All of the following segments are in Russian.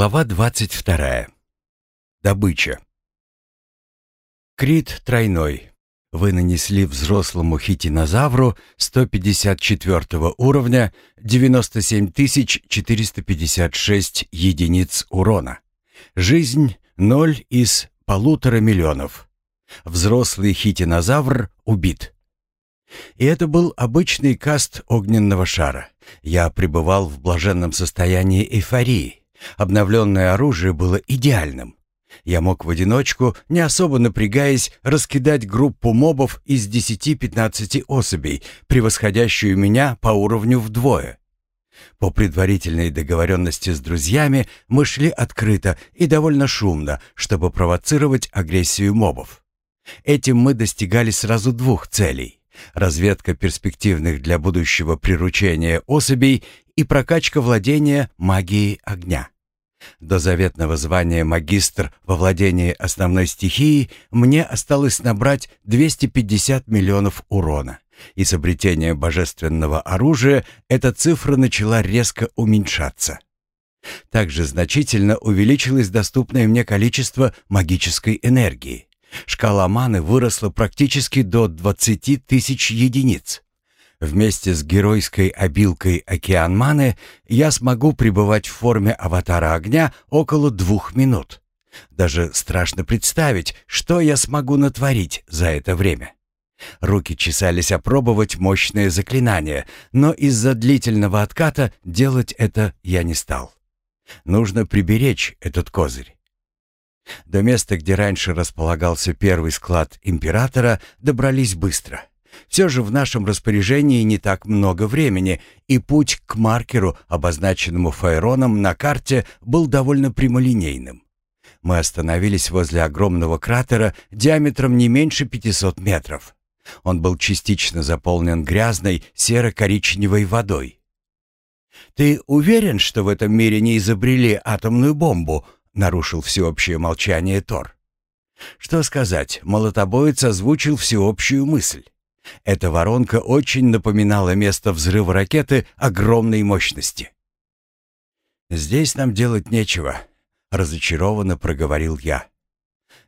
Глава 22. Добыча. Крит тройной. Вы нанесли взрослому хитинозавру 154 уровня 97 456 единиц урона. Жизнь 0 из полутора миллионов. Взрослый хитинозавр убит. И это был обычный каст огненного шара. Я пребывал в блаженном состоянии эйфории. Обновленное оружие было идеальным. Я мог в одиночку, не особо напрягаясь, раскидать группу мобов из 10-15 особей, превосходящую меня по уровню вдвое. По предварительной договоренности с друзьями мы шли открыто и довольно шумно, чтобы провоцировать агрессию мобов. Этим мы достигали сразу двух целей — разведка перспективных для будущего приручения особей и прокачка владения магией огня. До заветного звания магистр во владении основной стихией мне осталось набрать 250 миллионов урона, и с обретением божественного оружия эта цифра начала резко уменьшаться. Также значительно увеличилось доступное мне количество магической энергии. Шкала маны выросла практически до 20 тысяч единиц. Вместе с геройской обилкой океан маны я смогу пребывать в форме аватара огня около двух минут. Даже страшно представить, что я смогу натворить за это время. Руки чесались опробовать мощное заклинание, но из-за длительного отката делать это я не стал. Нужно приберечь этот козырь. До места, где раньше располагался первый склад императора, добрались быстро. Все же в нашем распоряжении не так много времени, и путь к маркеру, обозначенному Файроном на карте, был довольно прямолинейным. Мы остановились возле огромного кратера диаметром не меньше 500 метров. Он был частично заполнен грязной серо-коричневой водой. «Ты уверен, что в этом мире не изобрели атомную бомбу?» — нарушил всеобщее молчание Тор. Что сказать, молотобоец озвучил всеобщую мысль. Эта воронка очень напоминала место взрыва ракеты огромной мощности. «Здесь нам делать нечего», — разочарованно проговорил я.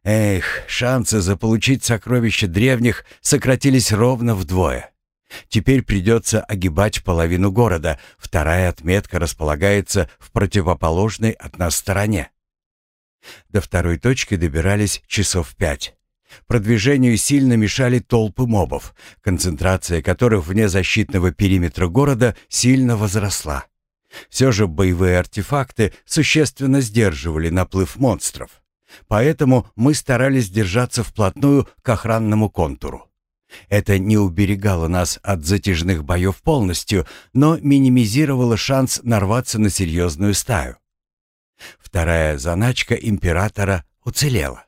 «Эх, шансы заполучить сокровища древних сократились ровно вдвое. Теперь придется огибать половину города, вторая отметка располагается в противоположной от нас стороне». До второй точки добирались часов пять. Продвижению сильно мешали толпы мобов, концентрация которых вне защитного периметра города сильно возросла. Все же боевые артефакты существенно сдерживали наплыв монстров. Поэтому мы старались держаться вплотную к охранному контуру. Это не уберегало нас от затяжных боев полностью, но минимизировало шанс нарваться на серьезную стаю. Вторая заначка императора уцелела.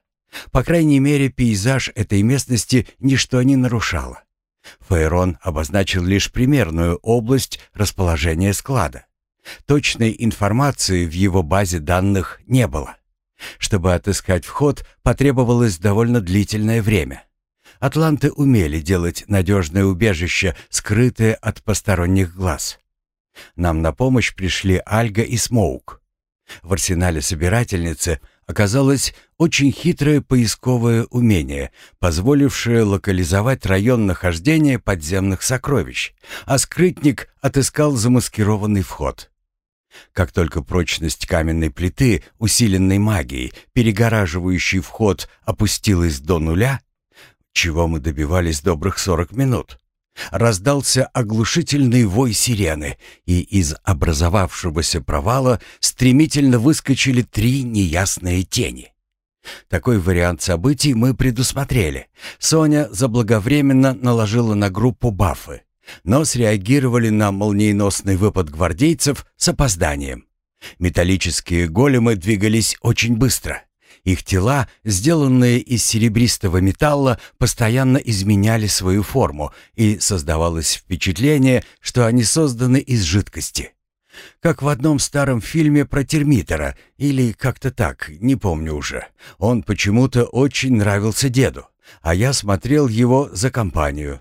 По крайней мере, пейзаж этой местности ничто не нарушало. Фейрон обозначил лишь примерную область расположения склада. Точной информации в его базе данных не было. Чтобы отыскать вход, потребовалось довольно длительное время. Атланты умели делать надежное убежище, скрытое от посторонних глаз. Нам на помощь пришли Альга и Смоук. В арсенале собирательницы – оказалось очень хитрое поисковое умение, позволившее локализовать район нахождения подземных сокровищ, а скрытник отыскал замаскированный вход. Как только прочность каменной плиты, усиленной магией, перегораживающей вход, опустилась до нуля, чего мы добивались добрых сорок минут, Раздался оглушительный вой сирены, и из образовавшегося провала стремительно выскочили три неясные тени. Такой вариант событий мы предусмотрели. Соня заблаговременно наложила на группу бафы, но среагировали на молниеносный выпад гвардейцев с опозданием. Металлические големы двигались очень быстро. Их тела, сделанные из серебристого металла, постоянно изменяли свою форму, и создавалось впечатление, что они созданы из жидкости. Как в одном старом фильме про термитора, или как-то так, не помню уже. Он почему-то очень нравился деду, а я смотрел его за компанию.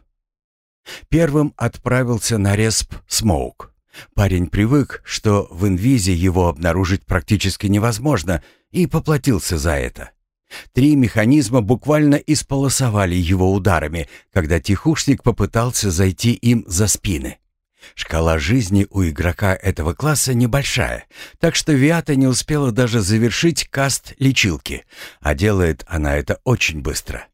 Первым отправился на респ Смоук. Парень привык, что в инвизе его обнаружить практически невозможно, и поплатился за это. Три механизма буквально исполосовали его ударами, когда тихушник попытался зайти им за спины. Шкала жизни у игрока этого класса небольшая, так что Виата не успела даже завершить каст лечилки, а делает она это очень быстро.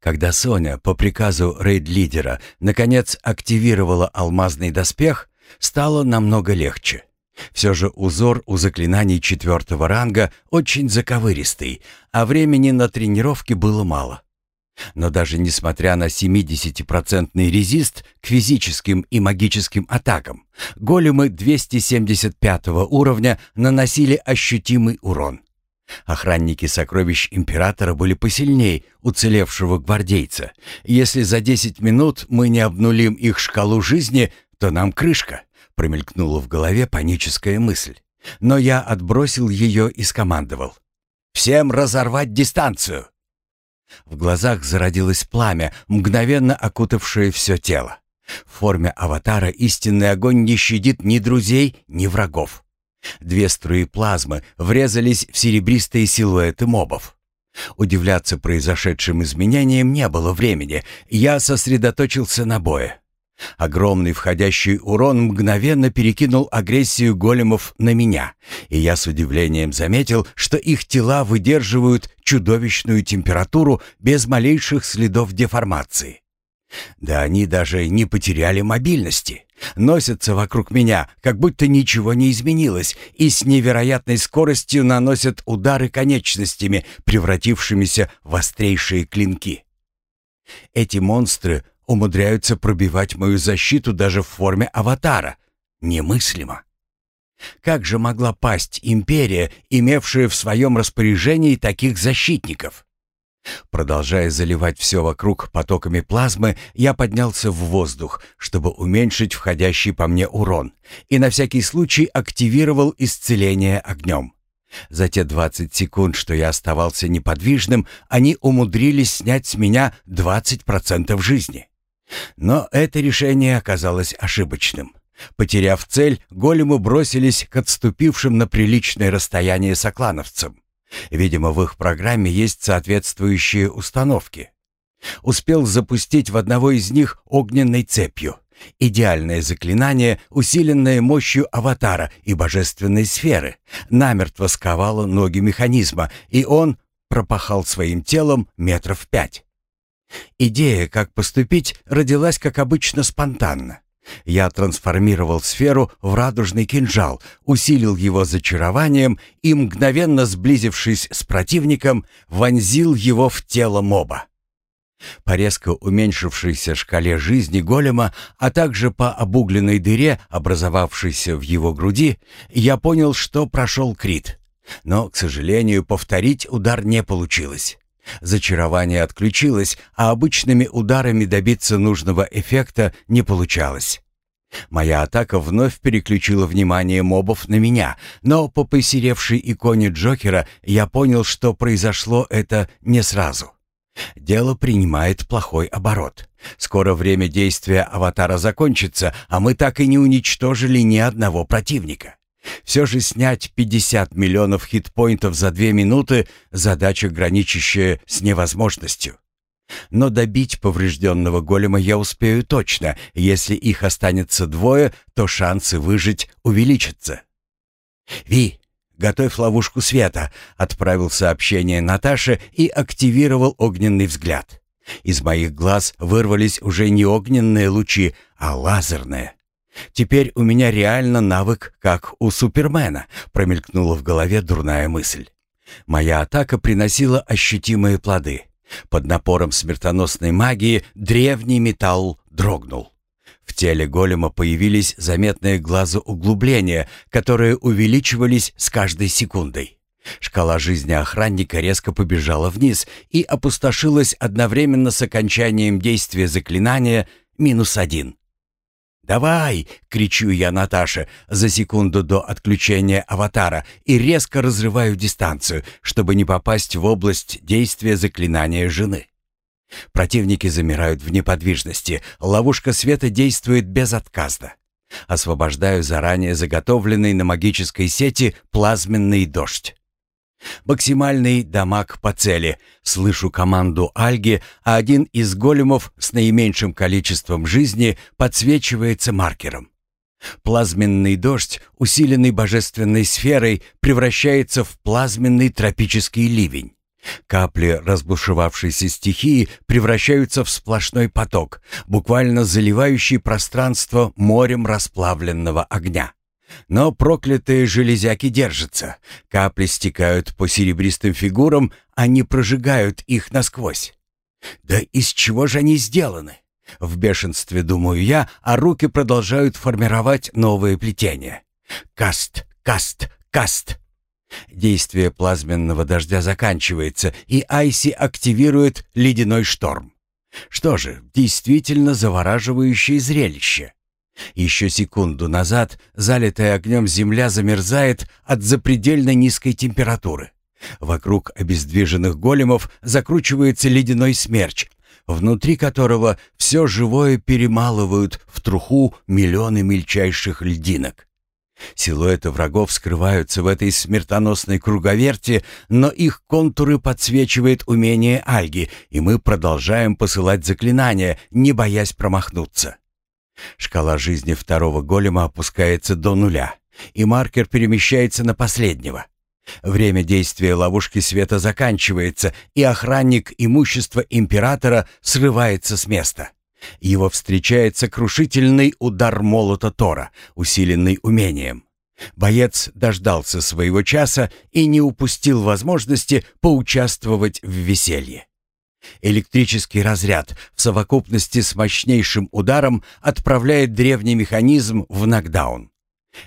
Когда Соня по приказу рейд-лидера наконец активировала алмазный доспех, стало намного легче. Все же узор у заклинаний четвертого ранга очень заковыристый, а времени на тренировки было мало. Но даже несмотря на 70% резист к физическим и магическим атакам, големы 275 уровня наносили ощутимый урон. Охранники сокровищ Императора были посильней уцелевшего гвардейца. Если за 10 минут мы не обнулим их шкалу жизни, то нам крышка, промелькнула в голове паническая мысль. Но я отбросил ее и скомандовал. «Всем разорвать дистанцию!» В глазах зародилось пламя, мгновенно окутавшее все тело. В форме аватара истинный огонь не щадит ни друзей, ни врагов. Две струи плазмы врезались в серебристые силуэты мобов. Удивляться произошедшим изменениям не было времени, я сосредоточился на бое. Огромный входящий урон мгновенно перекинул агрессию големов на меня, и я с удивлением заметил, что их тела выдерживают чудовищную температуру без малейших следов деформации. Да они даже не потеряли мобильности. Носятся вокруг меня, как будто ничего не изменилось, и с невероятной скоростью наносят удары конечностями, превратившимися в острейшие клинки. Эти монстры умудряются пробивать мою защиту даже в форме аватара. Немыслимо. Как же могла пасть империя, имевшая в своем распоряжении таких защитников? Продолжая заливать все вокруг потоками плазмы, я поднялся в воздух, чтобы уменьшить входящий по мне урон, и на всякий случай активировал исцеление огнем. За те 20 секунд, что я оставался неподвижным, они умудрились снять с меня 20% жизни. Но это решение оказалось ошибочным. Потеряв цель, големы бросились к отступившим на приличное расстояние соклановцам. Видимо, в их программе есть соответствующие установки. Успел запустить в одного из них огненной цепью. Идеальное заклинание, усиленное мощью аватара и божественной сферы, намертво сковало ноги механизма, и он пропахал своим телом метров пять. Идея, как поступить, родилась, как обычно, спонтанно. Я трансформировал сферу в радужный кинжал, усилил его зачарованием и, мгновенно сблизившись с противником, вонзил его в тело моба. По резко уменьшившейся шкале жизни голема, а также по обугленной дыре, образовавшейся в его груди, я понял, что прошел крит. Но, к сожалению, повторить удар не получилось. Зачарование отключилось, а обычными ударами добиться нужного эффекта не получалось. Моя атака вновь переключила внимание мобов на меня, но по посеревшей иконе Джокера я понял, что произошло это не сразу. Дело принимает плохой оборот. Скоро время действия аватара закончится, а мы так и не уничтожили ни одного противника. Все же снять 50 миллионов хитпоинтов за две минуты – задача, граничащая с невозможностью. Но добить поврежденного голема я успею точно. Если их останется двое, то шансы выжить увеличатся. «Ви, готовь ловушку света», — отправил сообщение Наташе и активировал огненный взгляд. Из моих глаз вырвались уже не огненные лучи, а лазерные. Теперь у меня реально навык, как у Супермена, промелькнула в голове дурная мысль. Моя атака приносила ощутимые плоды. Под напором смертоносной магии древний металл дрогнул. В теле голема появились заметные глазу углубления, которые увеличивались с каждой секундой. Шкала жизни охранника резко побежала вниз и опустошилась одновременно с окончанием действия заклинания минус один. «Давай!» — кричу я Наташе за секунду до отключения аватара и резко разрываю дистанцию, чтобы не попасть в область действия заклинания жены. Противники замирают в неподвижности, ловушка света действует безотказно. Освобождаю заранее заготовленный на магической сети плазменный дождь. Максимальный дамаг по цели. Слышу команду Альги, а один из големов с наименьшим количеством жизни подсвечивается маркером. Плазменный дождь, усиленный божественной сферой, превращается в плазменный тропический ливень. Капли разбушевавшейся стихии превращаются в сплошной поток, буквально заливающий пространство морем расплавленного огня. Но проклятые железяки держатся. Капли стекают по серебристым фигурам, они прожигают их насквозь. Да из чего же они сделаны? В бешенстве думаю я, а руки продолжают формировать новые плетения. Каст, каст, каст. Действие плазменного дождя заканчивается, и Айси активирует ледяной шторм. Что же, действительно завораживающее зрелище. Еще секунду назад залитая огнем земля замерзает от запредельно низкой температуры. Вокруг обездвиженных големов закручивается ледяной смерч, внутри которого все живое перемалывают в труху миллионы мельчайших льдинок. Силуэты врагов скрываются в этой смертоносной круговерти, но их контуры подсвечивает умение Альги, и мы продолжаем посылать заклинания, не боясь промахнуться. Шкала жизни второго голема опускается до нуля, и маркер перемещается на последнего. Время действия ловушки света заканчивается, и охранник имущества императора срывается с места. Его встречает сокрушительный удар молота Тора, усиленный умением. Боец дождался своего часа и не упустил возможности поучаствовать в веселье. Электрический разряд в совокупности с мощнейшим ударом отправляет древний механизм в нокдаун.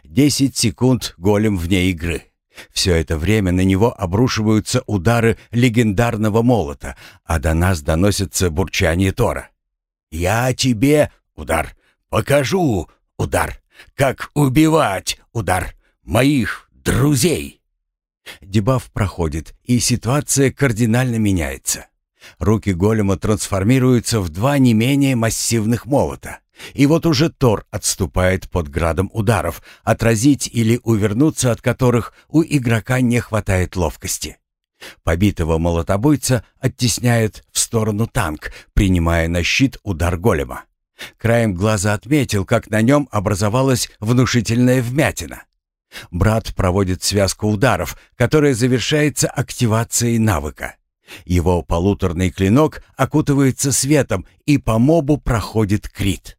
Десять секунд голем вне игры. Все это время на него обрушиваются удары легендарного молота, а до нас доносится бурчание Тора. «Я тебе...» — удар. «Покажу...» — удар. «Как убивать...» — удар. «Моих друзей...» Дебаф проходит, и ситуация кардинально меняется. Руки голема трансформируются в два не менее массивных молота. И вот уже Тор отступает под градом ударов, отразить или увернуться от которых у игрока не хватает ловкости. Побитого молотобойца оттесняет в сторону танк, принимая на щит удар голема. Краем глаза отметил, как на нем образовалась внушительная вмятина. Брат проводит связку ударов, которая завершается активацией навыка. Его полуторный клинок окутывается светом, и по мобу проходит крит.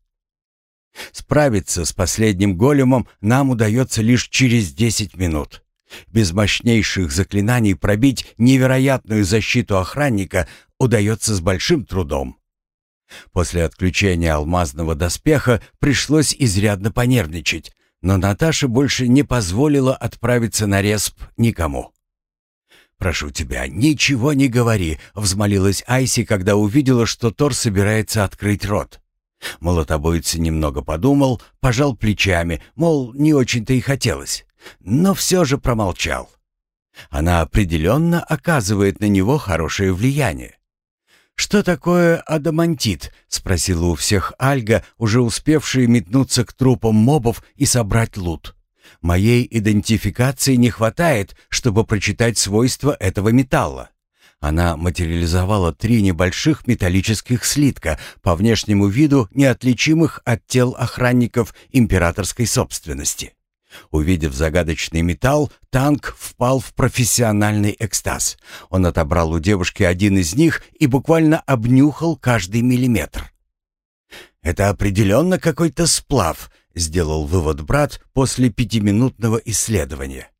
Справиться с последним големом нам удается лишь через 10 минут. Без мощнейших заклинаний пробить невероятную защиту охранника удается с большим трудом. После отключения алмазного доспеха пришлось изрядно понервничать, но Наташа больше не позволила отправиться на респ никому. «Прошу тебя, ничего не говори», — взмолилась Айси, когда увидела, что Тор собирается открыть рот. Молотобоец немного подумал, пожал плечами, мол, не очень-то и хотелось, но все же промолчал. Она определенно оказывает на него хорошее влияние. «Что такое адамантит?» — спросила у всех Альга, уже успевшие метнуться к трупам мобов и собрать лут. Моей идентификации не хватает, чтобы прочитать свойства этого металла. Она материализовала три небольших металлических слитка, по внешнему виду неотличимых от тел охранников императорской собственности. Увидев загадочный металл, танк впал в профессиональный экстаз. Он отобрал у девушки один из них и буквально обнюхал каждый миллиметр. «Это определенно какой-то сплав», — сделал вывод брат после пятиминутного исследования.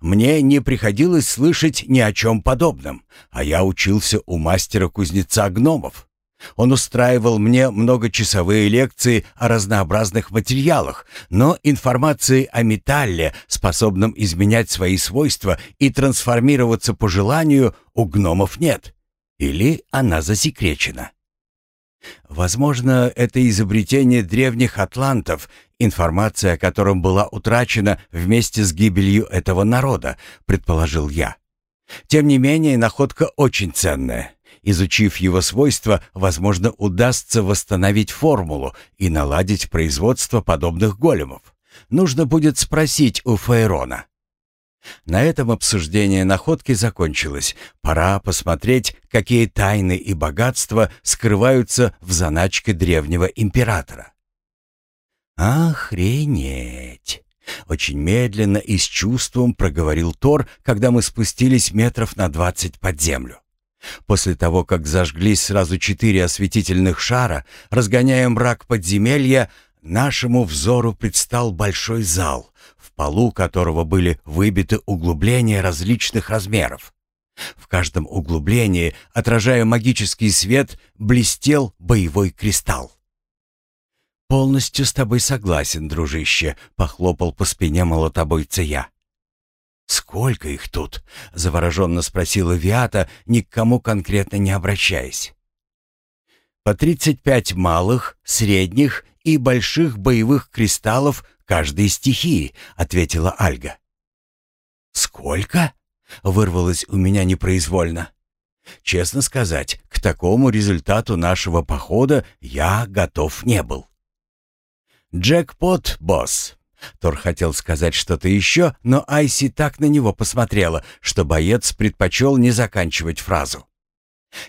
«Мне не приходилось слышать ни о чем подобном, а я учился у мастера-кузнеца гномов. Он устраивал мне многочасовые лекции о разнообразных материалах, но информации о металле, способном изменять свои свойства и трансформироваться по желанию, у гномов нет. Или она засекречена. Возможно, это изобретение древних атлантов, информация о котором была утрачена вместе с гибелью этого народа, предположил я. Тем не менее, находка очень ценная. Изучив его свойства, возможно, удастся восстановить формулу и наладить производство подобных големов. Нужно будет спросить у Фейрона. На этом обсуждение находки закончилось. Пора посмотреть, какие тайны и богатства скрываются в заначке древнего императора. «Охренеть!» Очень медленно и с чувством проговорил Тор, когда мы спустились метров на двадцать под землю. После того, как зажглись сразу четыре осветительных шара, разгоняя мрак подземелья, нашему взору предстал большой зал, полу которого были выбиты углубления различных размеров. В каждом углублении, отражая магический свет, блестел боевой кристалл. «Полностью с тобой согласен, дружище», — похлопал по спине молотобойца я. «Сколько их тут?» — завороженно спросила Виата, ни к кому конкретно не обращаясь. «По тридцать пять малых, средних и больших боевых кристаллов каждой стихии», — ответила Альга. «Сколько?» — вырвалось у меня непроизвольно. Честно сказать, к такому результату нашего похода я готов не был. «Джекпот, босс!» Тор хотел сказать что-то еще, но Айси так на него посмотрела, что боец предпочел не заканчивать фразу.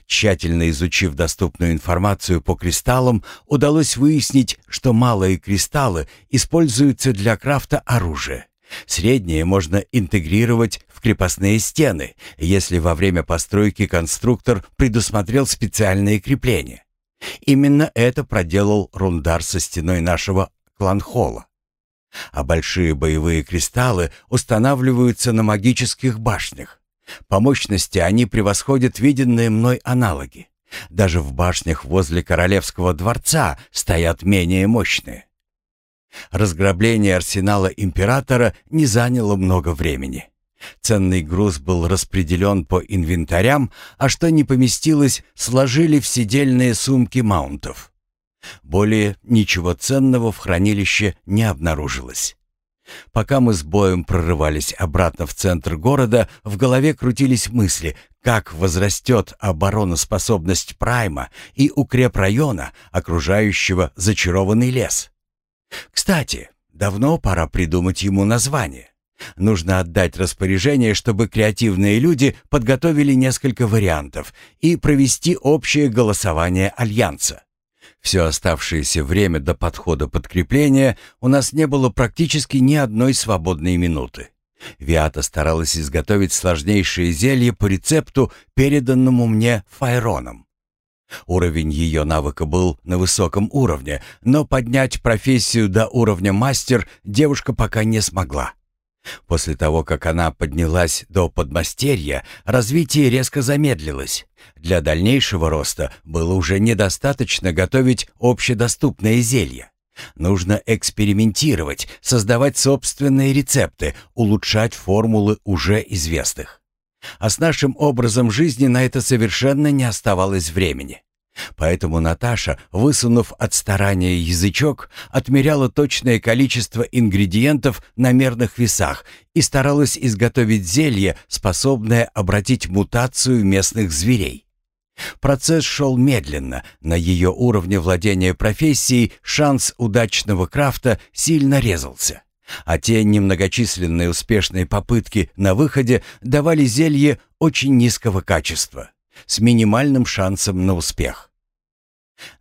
Тщательно изучив доступную информацию по кристаллам, удалось выяснить, что малые кристаллы используются для крафта оружия. Средние можно интегрировать в крепостные стены, если во время постройки конструктор предусмотрел специальные крепления. Именно это проделал Рундар со стеной нашего кланхола. А большие боевые кристаллы устанавливаются на магических башнях. По мощности они превосходят виденные мной аналоги. Даже в башнях возле королевского дворца стоят менее мощные. Разграбление арсенала императора не заняло много времени. Ценный груз был распределен по инвентарям, а что не поместилось, сложили в сидельные сумки маунтов. Более ничего ценного в хранилище не обнаружилось. Пока мы с боем прорывались обратно в центр города, в голове крутились мысли, как возрастет обороноспособность Прайма и укрепрайона, окружающего зачарованный лес. Кстати, давно пора придумать ему название. Нужно отдать распоряжение, чтобы креативные люди подготовили несколько вариантов и провести общее голосование Альянса. Все оставшееся время до подхода подкрепления у нас не было практически ни одной свободной минуты. Виата старалась изготовить сложнейшее зелье по рецепту, переданному мне Файроном. Уровень ее навыка был на высоком уровне, но поднять профессию до уровня мастер девушка пока не смогла. После того, как она поднялась до подмастерья, развитие резко замедлилось. Для дальнейшего роста было уже недостаточно готовить общедоступные зелья. Нужно экспериментировать, создавать собственные рецепты, улучшать формулы уже известных. А с нашим образом жизни на это совершенно не оставалось времени. Поэтому Наташа, высунув от старания язычок, отмеряла точное количество ингредиентов на мерных весах и старалась изготовить зелье, способное обратить мутацию местных зверей. Процесс шел медленно, на ее уровне владения профессией шанс удачного крафта сильно резался. А те немногочисленные успешные попытки на выходе давали зелье очень низкого качества с минимальным шансом на успех.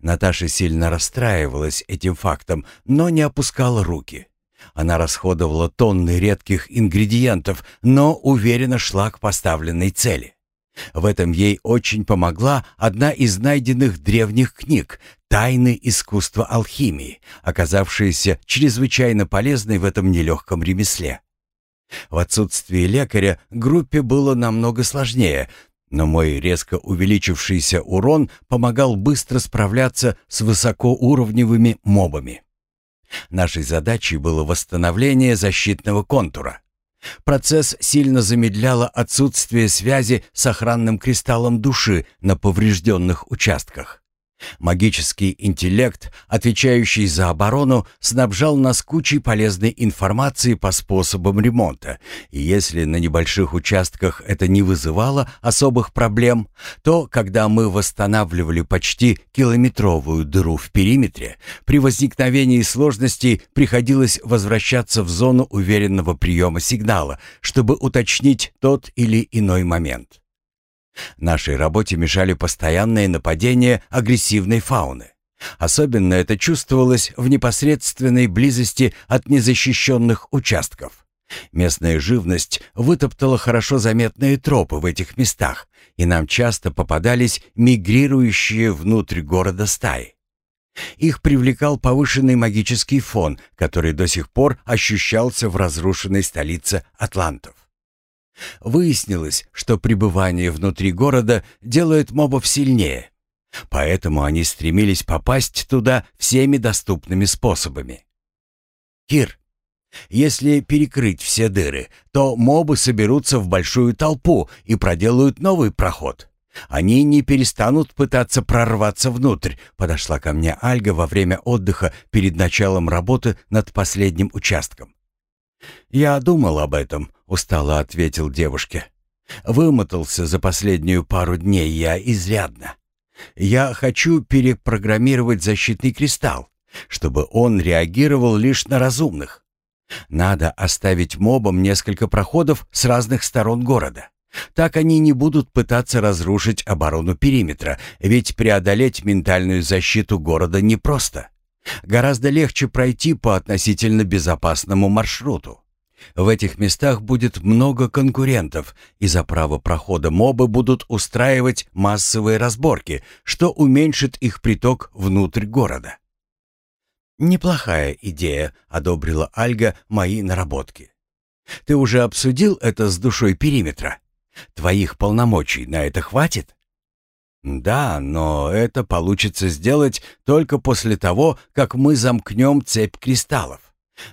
Наташа сильно расстраивалась этим фактом, но не опускала руки. Она расходовала тонны редких ингредиентов, но уверенно шла к поставленной цели. В этом ей очень помогла одна из найденных древних книг «Тайны искусства алхимии», оказавшаяся чрезвычайно полезной в этом нелегком ремесле. В отсутствие лекаря группе было намного сложнее, но мой резко увеличившийся урон помогал быстро справляться с высокоуровневыми мобами. Нашей задачей было восстановление защитного контура. Процесс сильно замедляло отсутствие связи с охранным кристаллом души на поврежденных участках. Магический интеллект, отвечающий за оборону, снабжал нас кучей полезной информации по способам ремонта, и если на небольших участках это не вызывало особых проблем, то, когда мы восстанавливали почти километровую дыру в периметре, при возникновении сложностей приходилось возвращаться в зону уверенного приема сигнала, чтобы уточнить тот или иной момент. Нашей работе мешали постоянные нападения агрессивной фауны. Особенно это чувствовалось в непосредственной близости от незащищенных участков. Местная живность вытоптала хорошо заметные тропы в этих местах, и нам часто попадались мигрирующие внутрь города стаи. Их привлекал повышенный магический фон, который до сих пор ощущался в разрушенной столице атлантов. Выяснилось, что пребывание внутри города делает мобов сильнее, поэтому они стремились попасть туда всеми доступными способами. Кир, если перекрыть все дыры, то мобы соберутся в большую толпу и проделают новый проход. Они не перестанут пытаться прорваться внутрь, подошла ко мне Альга во время отдыха перед началом работы над последним участком. «Я думал об этом», — устало ответил девушке. «Вымотался за последнюю пару дней я изрядно. Я хочу перепрограммировать защитный кристалл, чтобы он реагировал лишь на разумных. Надо оставить мобам несколько проходов с разных сторон города. Так они не будут пытаться разрушить оборону периметра, ведь преодолеть ментальную защиту города непросто. Гораздо легче пройти по относительно безопасному маршруту. В этих местах будет много конкурентов, и за право прохода мобы будут устраивать массовые разборки, что уменьшит их приток внутрь города. «Неплохая идея», — одобрила Альга мои наработки. «Ты уже обсудил это с душой периметра? Твоих полномочий на это хватит?» «Да, но это получится сделать только после того, как мы замкнем цепь кристаллов.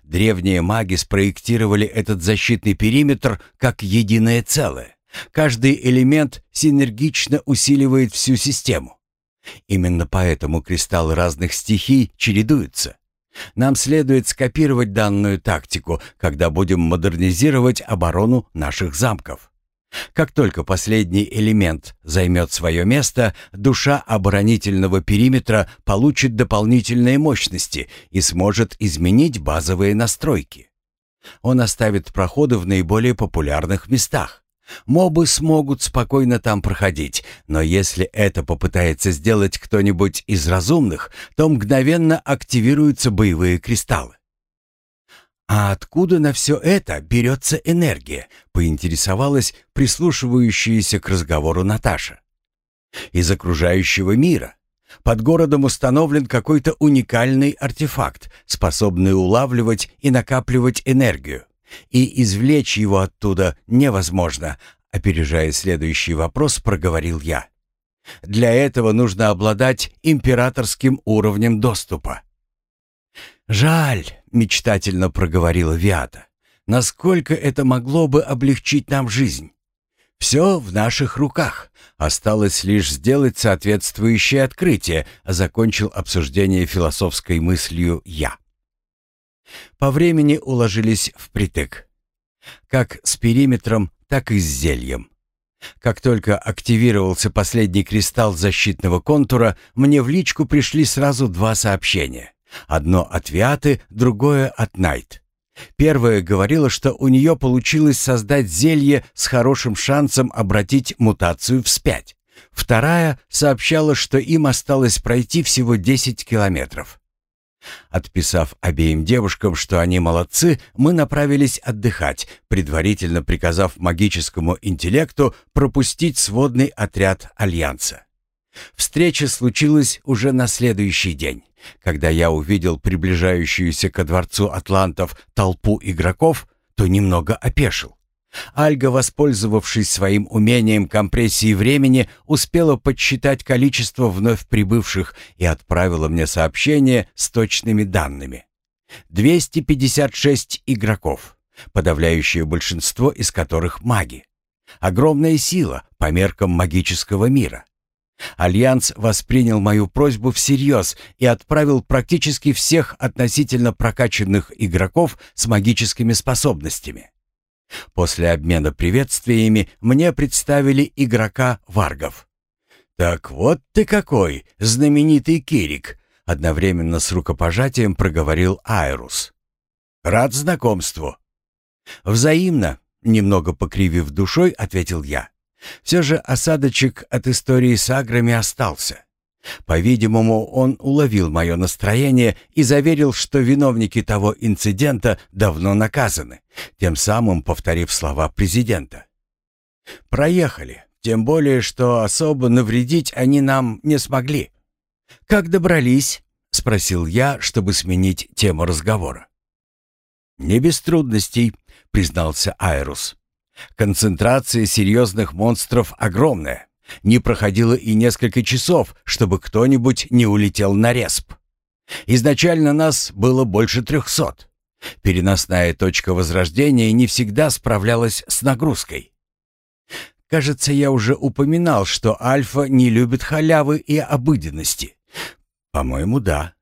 Древние маги спроектировали этот защитный периметр как единое целое. Каждый элемент синергично усиливает всю систему. Именно поэтому кристаллы разных стихий чередуются. Нам следует скопировать данную тактику, когда будем модернизировать оборону наших замков. Как только последний элемент займет свое место, душа оборонительного периметра получит дополнительные мощности и сможет изменить базовые настройки. Он оставит проходы в наиболее популярных местах. Мобы смогут спокойно там проходить, но если это попытается сделать кто-нибудь из разумных, то мгновенно активируются боевые кристаллы. «А откуда на все это берется энергия?» — поинтересовалась прислушивающаяся к разговору Наташа. «Из окружающего мира. Под городом установлен какой-то уникальный артефакт, способный улавливать и накапливать энергию. И извлечь его оттуда невозможно», — опережая следующий вопрос, проговорил я. «Для этого нужно обладать императорским уровнем доступа». «Жаль», — мечтательно проговорила Виата, «насколько это могло бы облегчить нам жизнь. Все в наших руках. Осталось лишь сделать соответствующее открытие», — закончил обсуждение философской мыслью я. По времени уложились впритык. Как с периметром, так и с зельем. Как только активировался последний кристалл защитного контура, мне в личку пришли сразу два сообщения. Одно от Виаты, другое от Найт. Первая говорила, что у нее получилось создать зелье с хорошим шансом обратить мутацию вспять. Вторая сообщала, что им осталось пройти всего 10 километров. Отписав обеим девушкам, что они молодцы, мы направились отдыхать, предварительно приказав магическому интеллекту пропустить сводный отряд Альянса. Встреча случилась уже на следующий день. Когда я увидел приближающуюся ко дворцу атлантов толпу игроков, то немного опешил. Альга, воспользовавшись своим умением компрессии времени, успела подсчитать количество вновь прибывших и отправила мне сообщение с точными данными. 256 игроков, подавляющее большинство из которых маги. Огромная сила по меркам магического мира. Альянс воспринял мою просьбу всерьез и отправил практически всех относительно прокачанных игроков с магическими способностями. После обмена приветствиями мне представили игрока Варгов. «Так вот ты какой, знаменитый Кирик!» Одновременно с рукопожатием проговорил Айрус. «Рад знакомству». «Взаимно», — немного покривив душой, ответил я. Все же осадочек от истории с аграми остался. По-видимому, он уловил мое настроение и заверил, что виновники того инцидента давно наказаны, тем самым повторив слова президента. «Проехали, тем более, что особо навредить они нам не смогли». «Как добрались?» — спросил я, чтобы сменить тему разговора. «Не без трудностей», — признался Айрус. Концентрация серьезных монстров огромная. Не проходило и несколько часов, чтобы кто-нибудь не улетел на респ. Изначально нас было больше трехсот. Переносная точка возрождения не всегда справлялась с нагрузкой. Кажется, я уже упоминал, что Альфа не любит халявы и обыденности. По-моему, да.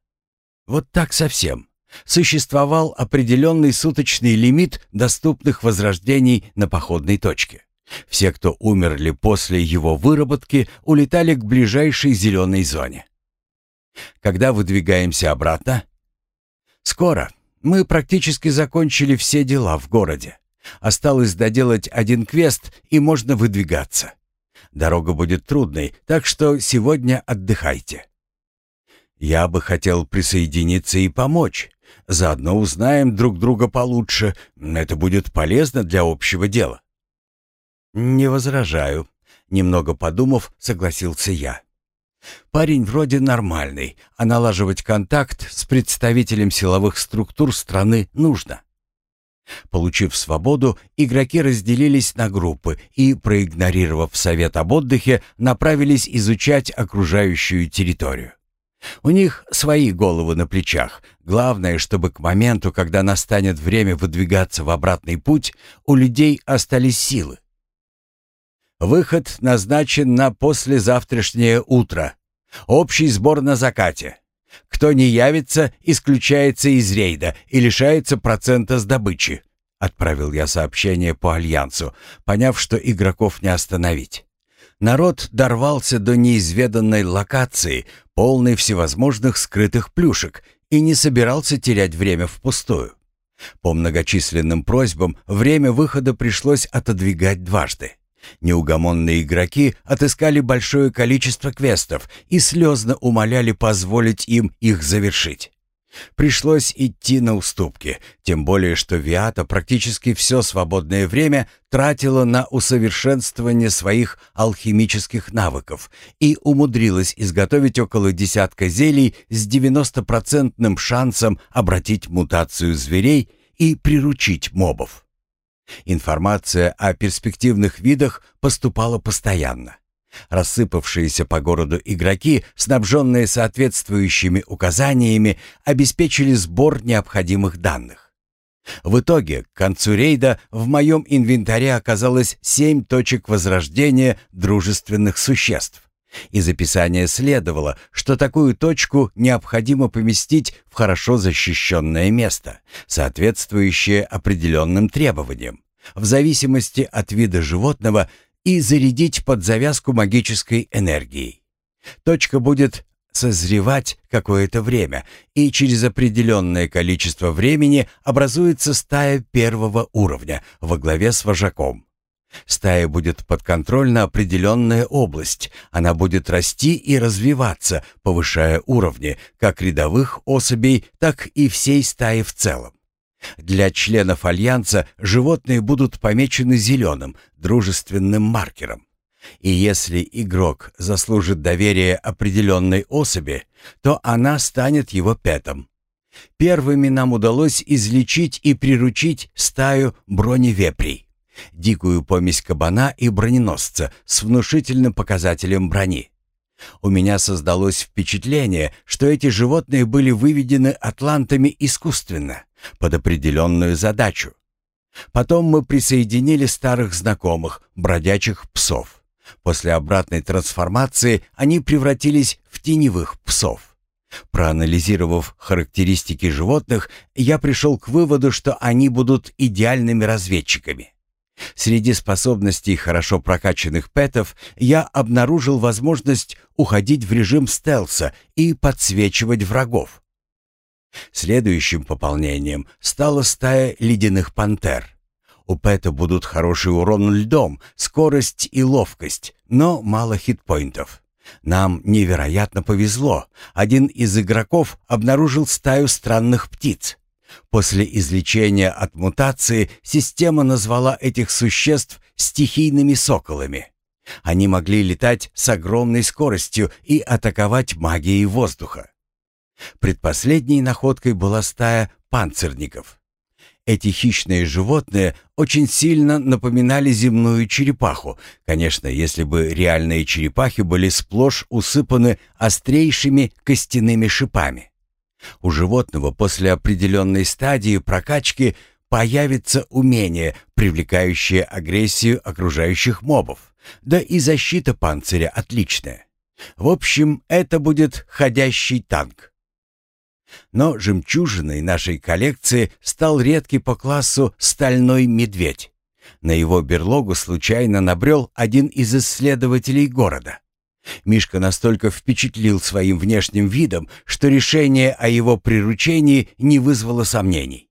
Вот так совсем существовал определенный суточный лимит доступных возрождений на походной точке. Все, кто умерли после его выработки, улетали к ближайшей зеленой зоне. Когда выдвигаемся обратно? Скоро. Мы практически закончили все дела в городе. Осталось доделать один квест, и можно выдвигаться. Дорога будет трудной, так что сегодня отдыхайте. Я бы хотел присоединиться и помочь, Заодно узнаем друг друга получше. Это будет полезно для общего дела». «Не возражаю», — немного подумав, согласился я. «Парень вроде нормальный, а налаживать контакт с представителем силовых структур страны нужно». Получив свободу, игроки разделились на группы и, проигнорировав совет об отдыхе, направились изучать окружающую территорию. У них свои головы на плечах. Главное, чтобы к моменту, когда настанет время выдвигаться в обратный путь, у людей остались силы. Выход назначен на послезавтрашнее утро. Общий сбор на закате. Кто не явится, исключается из рейда и лишается процента с добычи. Отправил я сообщение по Альянсу, поняв, что игроков не остановить. Народ дорвался до неизведанной локации, полной всевозможных скрытых плюшек, и не собирался терять время впустую. По многочисленным просьбам время выхода пришлось отодвигать дважды. Неугомонные игроки отыскали большое количество квестов и слезно умоляли позволить им их завершить. Пришлось идти на уступки, тем более что Виата практически все свободное время тратила на усовершенствование своих алхимических навыков и умудрилась изготовить около десятка зелий с 90% шансом обратить мутацию зверей и приручить мобов. Информация о перспективных видах поступала постоянно. Рассыпавшиеся по городу игроки, снабженные соответствующими указаниями, обеспечили сбор необходимых данных. В итоге, к концу рейда в моем инвентаре оказалось семь точек возрождения дружественных существ. Из описания следовало, что такую точку необходимо поместить в хорошо защищенное место, соответствующее определенным требованиям. В зависимости от вида животного и зарядить под завязку магической энергией. Точка будет созревать какое-то время, и через определенное количество времени образуется стая первого уровня во главе с вожаком. Стая будет подконтрольна определенная область, она будет расти и развиваться, повышая уровни как рядовых особей, так и всей стаи в целом. Для членов Альянса животные будут помечены зеленым, дружественным маркером. И если игрок заслужит доверие определенной особи, то она станет его петом. Первыми нам удалось излечить и приручить стаю броневепрей. Дикую помесь кабана и броненосца с внушительным показателем брони. У меня создалось впечатление, что эти животные были выведены атлантами искусственно, под определенную задачу. Потом мы присоединили старых знакомых, бродячих псов. После обратной трансформации они превратились в теневых псов. Проанализировав характеристики животных, я пришел к выводу, что они будут идеальными разведчиками. Среди способностей хорошо прокачанных пэтов я обнаружил возможность уходить в режим стелса и подсвечивать врагов. Следующим пополнением стала стая ледяных пантер. У Пэта будут хороший урон льдом, скорость и ловкость, но мало хитпоинтов. Нам невероятно повезло. Один из игроков обнаружил стаю странных птиц. После излечения от мутации система назвала этих существ стихийными соколами. Они могли летать с огромной скоростью и атаковать магией воздуха. Предпоследней находкой была стая панцирников. Эти хищные животные очень сильно напоминали земную черепаху, конечно, если бы реальные черепахи были сплошь усыпаны острейшими костяными шипами. У животного после определенной стадии прокачки появится умение, привлекающее агрессию окружающих мобов, да и защита панциря отличная. В общем, это будет ходящий танк. Но жемчужиной нашей коллекции стал редкий по классу стальной медведь. На его берлогу случайно набрел один из исследователей города. Мишка настолько впечатлил своим внешним видом, что решение о его приручении не вызвало сомнений.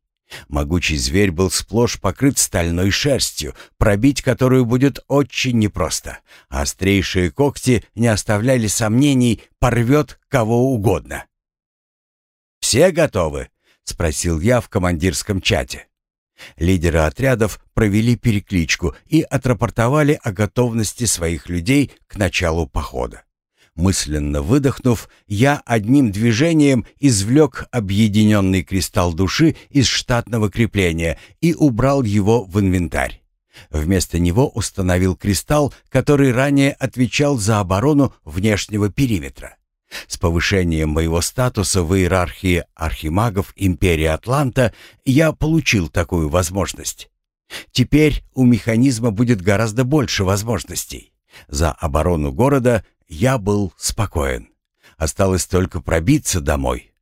Могучий зверь был сплошь покрыт стальной шерстью, пробить которую будет очень непросто. Острейшие когти не оставляли сомнений, порвет кого угодно. «Все готовы?» — спросил я в командирском чате. Лидеры отрядов провели перекличку и отрапортовали о готовности своих людей к началу похода. Мысленно выдохнув, я одним движением извлек объединенный кристалл души из штатного крепления и убрал его в инвентарь. Вместо него установил кристалл, который ранее отвечал за оборону внешнего периметра. С повышением моего статуса в иерархии архимагов Империи Атланта я получил такую возможность. Теперь у механизма будет гораздо больше возможностей. За оборону города я был спокоен. Осталось только пробиться домой.